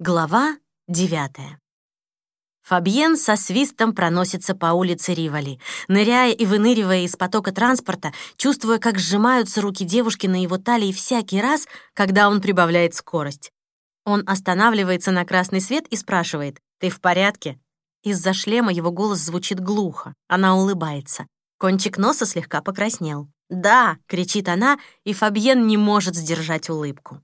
Глава девятая. Фабьен со свистом проносится по улице Ривали, ныряя и выныривая из потока транспорта, чувствуя, как сжимаются руки девушки на его талии всякий раз, когда он прибавляет скорость. Он останавливается на красный свет и спрашивает «Ты в порядке?». Из-за шлема его голос звучит глухо. Она улыбается. Кончик носа слегка покраснел. «Да!» — кричит она, и Фабьен не может сдержать улыбку.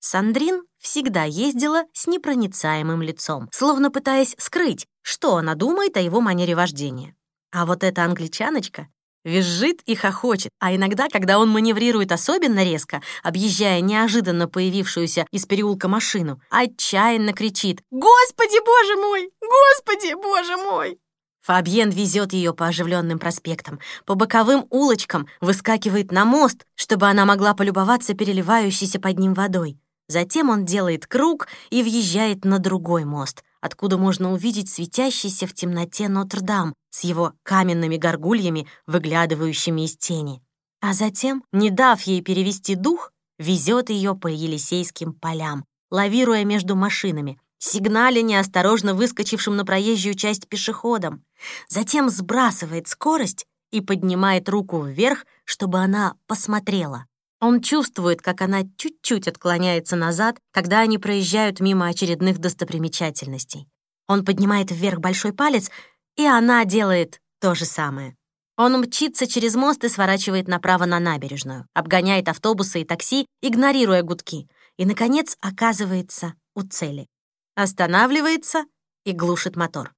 Сандрин всегда ездила с непроницаемым лицом, словно пытаясь скрыть, что она думает о его манере вождения. А вот эта англичаночка визжит и хохочет, а иногда, когда он маневрирует особенно резко, объезжая неожиданно появившуюся из переулка машину, отчаянно кричит «Господи, боже мой! Господи, боже мой!» Фабьен везет ее по оживленным проспектам, по боковым улочкам, выскакивает на мост, чтобы она могла полюбоваться переливающейся под ним водой. Затем он делает круг и въезжает на другой мост, откуда можно увидеть светящийся в темноте Нотр-Дам с его каменными горгульями, выглядывающими из тени. А затем, не дав ей перевести дух, везет ее по Елисейским полям, лавируя между машинами, сигналя неосторожно выскочившим на проезжую часть пешеходом. Затем сбрасывает скорость и поднимает руку вверх, чтобы она посмотрела. Он чувствует, как она чуть-чуть отклоняется назад, когда они проезжают мимо очередных достопримечательностей. Он поднимает вверх большой палец, и она делает то же самое. Он мчится через мост и сворачивает направо на набережную, обгоняет автобусы и такси, игнорируя гудки, и, наконец, оказывается у цели. Останавливается и глушит мотор.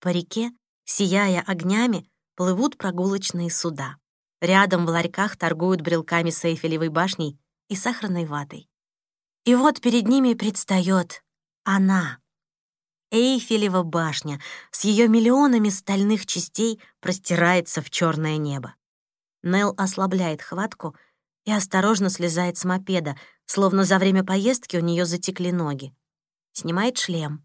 По реке, сияя огнями, плывут прогулочные суда. Рядом в ларьках торгуют брелками с Эйфелевой башней и сахарной ватой. И вот перед ними предстает она. Эйфелева башня с ее миллионами стальных частей простирается в черное небо. Нел ослабляет хватку и осторожно слезает с мопеда, словно за время поездки у нее затекли ноги. Снимает шлем.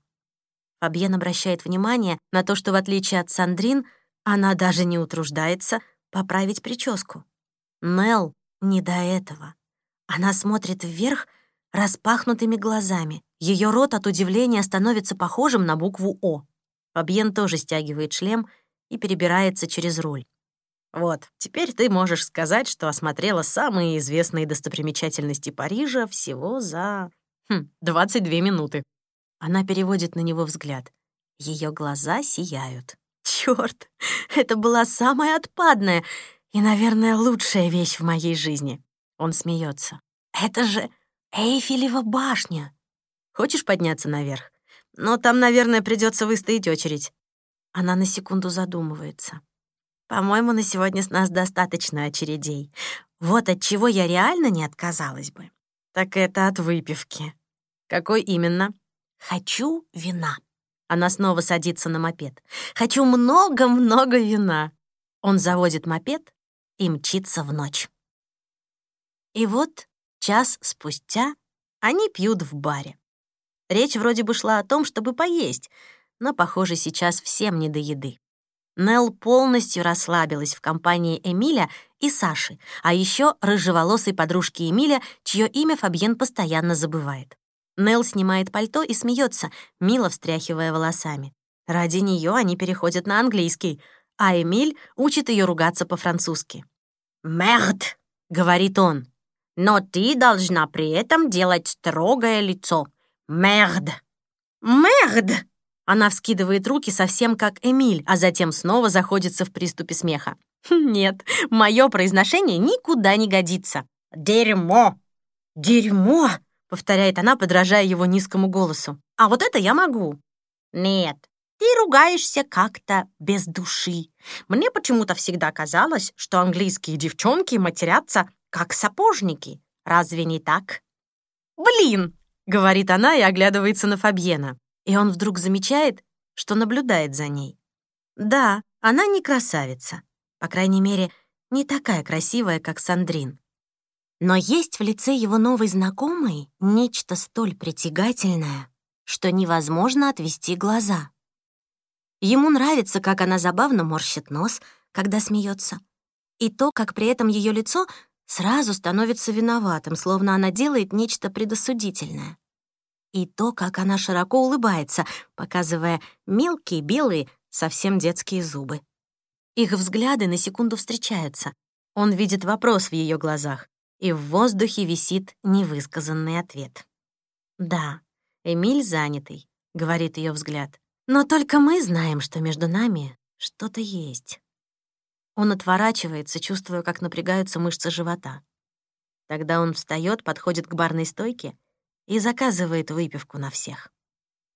Фабьен обращает внимание на то, что, в отличие от Сандрин, она даже не утруждается — поправить прическу. Нел не до этого. Она смотрит вверх распахнутыми глазами. Ее рот от удивления становится похожим на букву «О». Фабьен тоже стягивает шлем и перебирается через руль. «Вот, теперь ты можешь сказать, что осмотрела самые известные достопримечательности Парижа всего за... Хм, 22 минуты». Она переводит на него взгляд. Ее глаза сияют. Черт, это была самая отпадная и, наверное, лучшая вещь в моей жизни. Он смеется. Это же Эйфелева башня. Хочешь подняться наверх? Но там, наверное, придется выстоять очередь. Она на секунду задумывается. По-моему, на сегодня с нас достаточно очередей. Вот от чего я реально не отказалась бы. Так это от выпивки. Какой именно? Хочу вина. Она снова садится на мопед. «Хочу много-много вина!» Он заводит мопед и мчится в ночь. И вот час спустя они пьют в баре. Речь вроде бы шла о том, чтобы поесть, но, похоже, сейчас всем не до еды. Нелл полностью расслабилась в компании Эмиля и Саши, а еще рыжеволосой подружки Эмиля, чье имя Фабьен постоянно забывает. Нел снимает пальто и смеется, мило встряхивая волосами. Ради нее они переходят на английский, а Эмиль учит ее ругаться по-французски. «Мерд!» — говорит он. «Но ты должна при этом делать строгое лицо. Мерд!» «Мерд!» Она вскидывает руки совсем как Эмиль, а затем снова заходится в приступе смеха. «Нет, мое произношение никуда не годится». «Дерьмо!» «Дерьмо!» Повторяет она, подражая его низкому голосу. «А вот это я могу». «Нет, ты ругаешься как-то без души. Мне почему-то всегда казалось, что английские девчонки матерятся как сапожники. Разве не так?» «Блин!» — говорит она и оглядывается на Фабьена. И он вдруг замечает, что наблюдает за ней. Да, она не красавица. По крайней мере, не такая красивая, как Сандрин. Но есть в лице его новой знакомой нечто столь притягательное, что невозможно отвести глаза. Ему нравится, как она забавно морщит нос, когда смеется, и то, как при этом ее лицо сразу становится виноватым, словно она делает нечто предосудительное. и то, как она широко улыбается, показывая мелкие, белые, совсем детские зубы. Их взгляды на секунду встречаются. Он видит вопрос в ее глазах, и в воздухе висит невысказанный ответ. «Да, Эмиль занятый», — говорит ее взгляд. «Но только мы знаем, что между нами что-то есть». Он отворачивается, чувствуя, как напрягаются мышцы живота. Тогда он встает, подходит к барной стойке и заказывает выпивку на всех.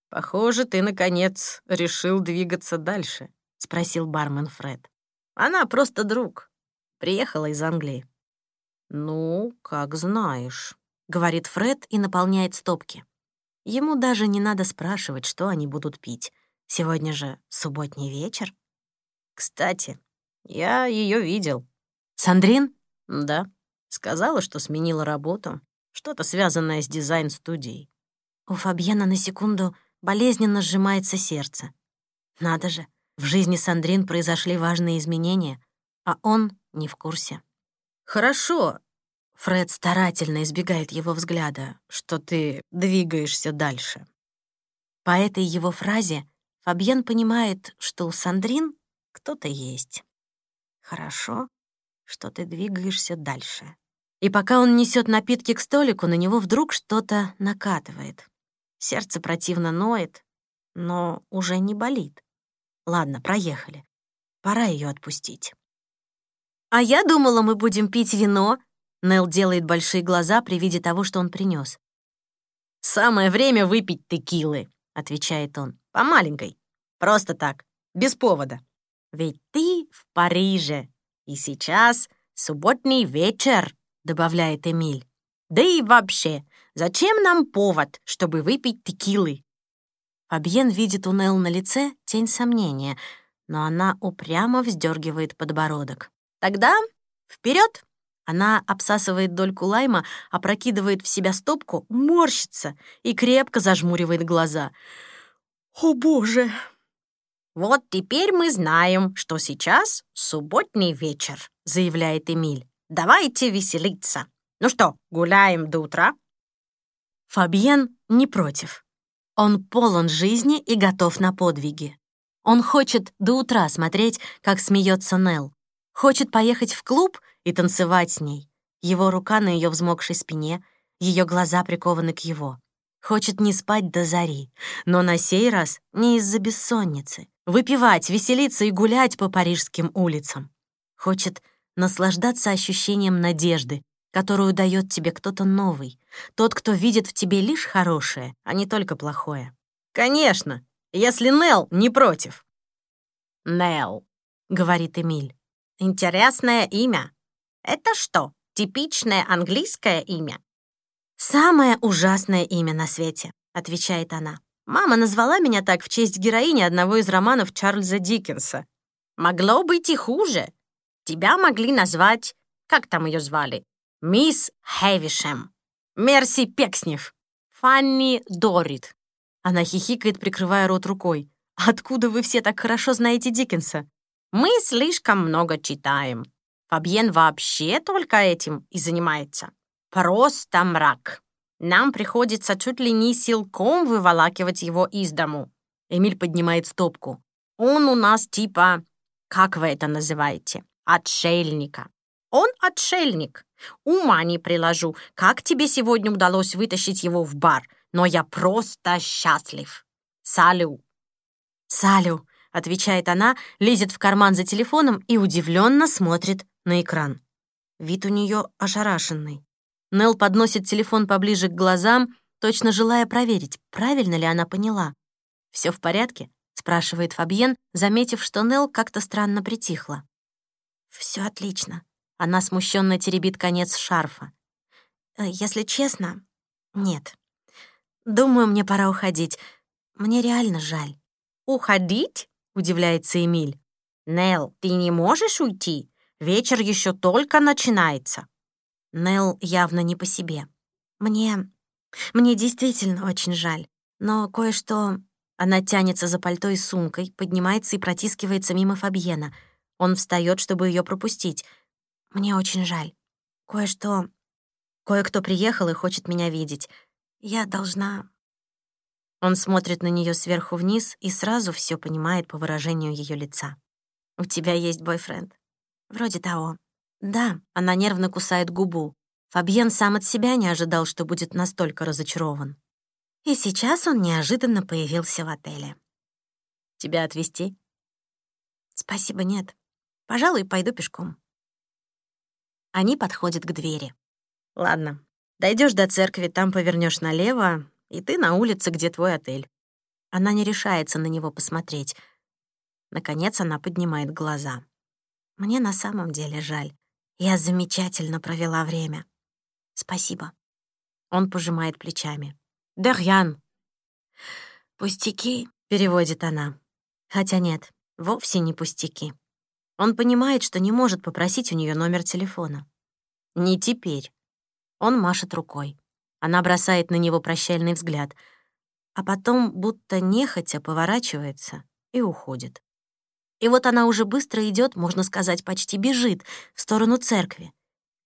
«Похоже, ты, наконец, решил двигаться дальше», — спросил бармен Фред. «Она просто друг. Приехала из Англии». «Ну, как знаешь», — говорит Фред и наполняет стопки. Ему даже не надо спрашивать, что они будут пить. Сегодня же субботний вечер. «Кстати, я ее видел». «Сандрин?» «Да. Сказала, что сменила работу. Что-то связанное с дизайн-студией». У Фабьена на секунду болезненно сжимается сердце. Надо же, в жизни Сандрин произошли важные изменения, а он не в курсе. «Хорошо», — Фред старательно избегает его взгляда, «что ты двигаешься дальше». По этой его фразе Фабьен понимает, что у Сандрин кто-то есть. Хорошо, что ты двигаешься дальше. И пока он несет напитки к столику, на него вдруг что-то накатывает. Сердце противно ноет, но уже не болит. Ладно, проехали. Пора ее отпустить. «А я думала, мы будем пить вино», — Нел делает большие глаза при виде того, что он принес. «Самое время выпить текилы», — отвечает он. «По маленькой. Просто так, без повода. Ведь ты в Париже, и сейчас субботний вечер», — добавляет Эмиль. «Да и вообще, Зачем нам повод, чтобы выпить текилы?» Фабьен видит у Нелл на лице тень сомнения, но она упрямо вздергивает подбородок. «Тогда вперед! Она обсасывает дольку лайма, опрокидывает в себя стопку, морщится и крепко зажмуривает глаза. «О, боже!» «Вот теперь мы знаем, что сейчас субботний вечер», — заявляет Эмиль. «Давайте веселиться. Ну что, гуляем до утра?» Фабьен не против. Он полон жизни и готов на подвиги. Он хочет до утра смотреть, как смеется Нелл. Хочет поехать в клуб и танцевать с ней. Его рука на ее взмокшей спине, ее глаза прикованы к его. Хочет не спать до зари, но на сей раз не из-за бессонницы. Выпивать, веселиться и гулять по парижским улицам. Хочет наслаждаться ощущением надежды, которую дает тебе кто-то новый, тот, кто видит в тебе лишь хорошее, а не только плохое. «Конечно, если Нел не против». «Нел», — говорит Эмиль. «Интересное имя. Это что, типичное английское имя?» «Самое ужасное имя на свете», — отвечает она. «Мама назвала меня так в честь героини одного из романов Чарльза Диккенса. Могло быть и хуже. Тебя могли назвать... Как там ее звали? Мисс Хэвишем. Мерси Пекснев. Фанни Дорит. Она хихикает, прикрывая рот рукой. «Откуда вы все так хорошо знаете Диккенса?» «Мы слишком много читаем. Фабьен вообще только этим и занимается. Просто мрак. Нам приходится чуть ли не силком выволакивать его из дому». Эмиль поднимает стопку. «Он у нас типа, как вы это называете, отшельника. Он отшельник. Ума не приложу, как тебе сегодня удалось вытащить его в бар, но я просто счастлив. Салю. Салю, отвечает она, лезет в карман за телефоном и удивленно смотрит на экран. Вид у нее ошарашенный. Нел подносит телефон поближе к глазам, точно желая проверить, правильно ли она поняла. Все в порядке?» — спрашивает Фабьен, заметив, что Нел как-то странно притихла. Все отлично», она смущенно теребит конец шарфа. «Э, «Если честно, нет. Думаю, мне пора уходить. Мне реально жаль». «Уходить?» — удивляется Эмиль. «Нелл, ты не можешь уйти? Вечер еще только начинается». Нелл явно не по себе. «Мне... мне действительно очень жаль. Но кое-что...» Она тянется за пальто и сумкой, поднимается и протискивается мимо Фабьена. Он встает, чтобы ее пропустить. Мне очень жаль. Кое-что... Кое-кто приехал и хочет меня видеть. Я должна... Он смотрит на нее сверху вниз и сразу все понимает по выражению ее лица. «У тебя есть бойфренд?» «Вроде того». «Да», — она нервно кусает губу. Фабьен сам от себя не ожидал, что будет настолько разочарован. И сейчас он неожиданно появился в отеле. «Тебя отвезти?» «Спасибо, нет. Пожалуй, пойду пешком». Они подходят к двери. «Ладно, дойдешь до церкви, там повернешь налево, и ты на улице, где твой отель». Она не решается на него посмотреть. Наконец она поднимает глаза. «Мне на самом деле жаль. Я замечательно провела время. Спасибо». Он пожимает плечами. «Дарьян!» «Пустяки», — переводит она. Хотя нет, вовсе не пустяки. Он понимает, что не может попросить у нее номер телефона. Не теперь. Он машет рукой. Она бросает на него прощальный взгляд, а потом будто нехотя поворачивается и уходит. И вот она уже быстро идет, можно сказать, почти бежит в сторону церкви.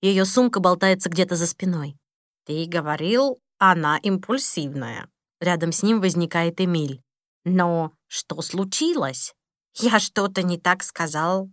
Ее сумка болтается где-то за спиной. «Ты говорил, она импульсивная». Рядом с ним возникает Эмиль. «Но что случилось? Я что-то не так сказал?»